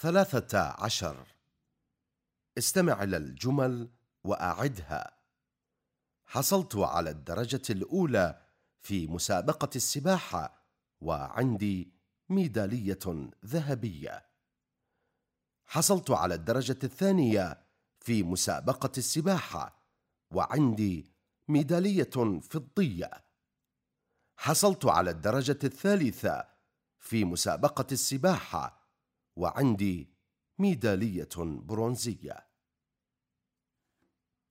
ثلاثة عشر. استمع إلى الجمل وأعدها. حصلت على الدرجة الأولى في مسابقة السباحة وعندي ميدالية ذهبية. حصلت على الدرجة الثانية في مسابقة السباحة وعندي ميدالية فضية. حصلت على الدرجة الثالثة في مسابقة السباحة وعندي ميدالية برونزية.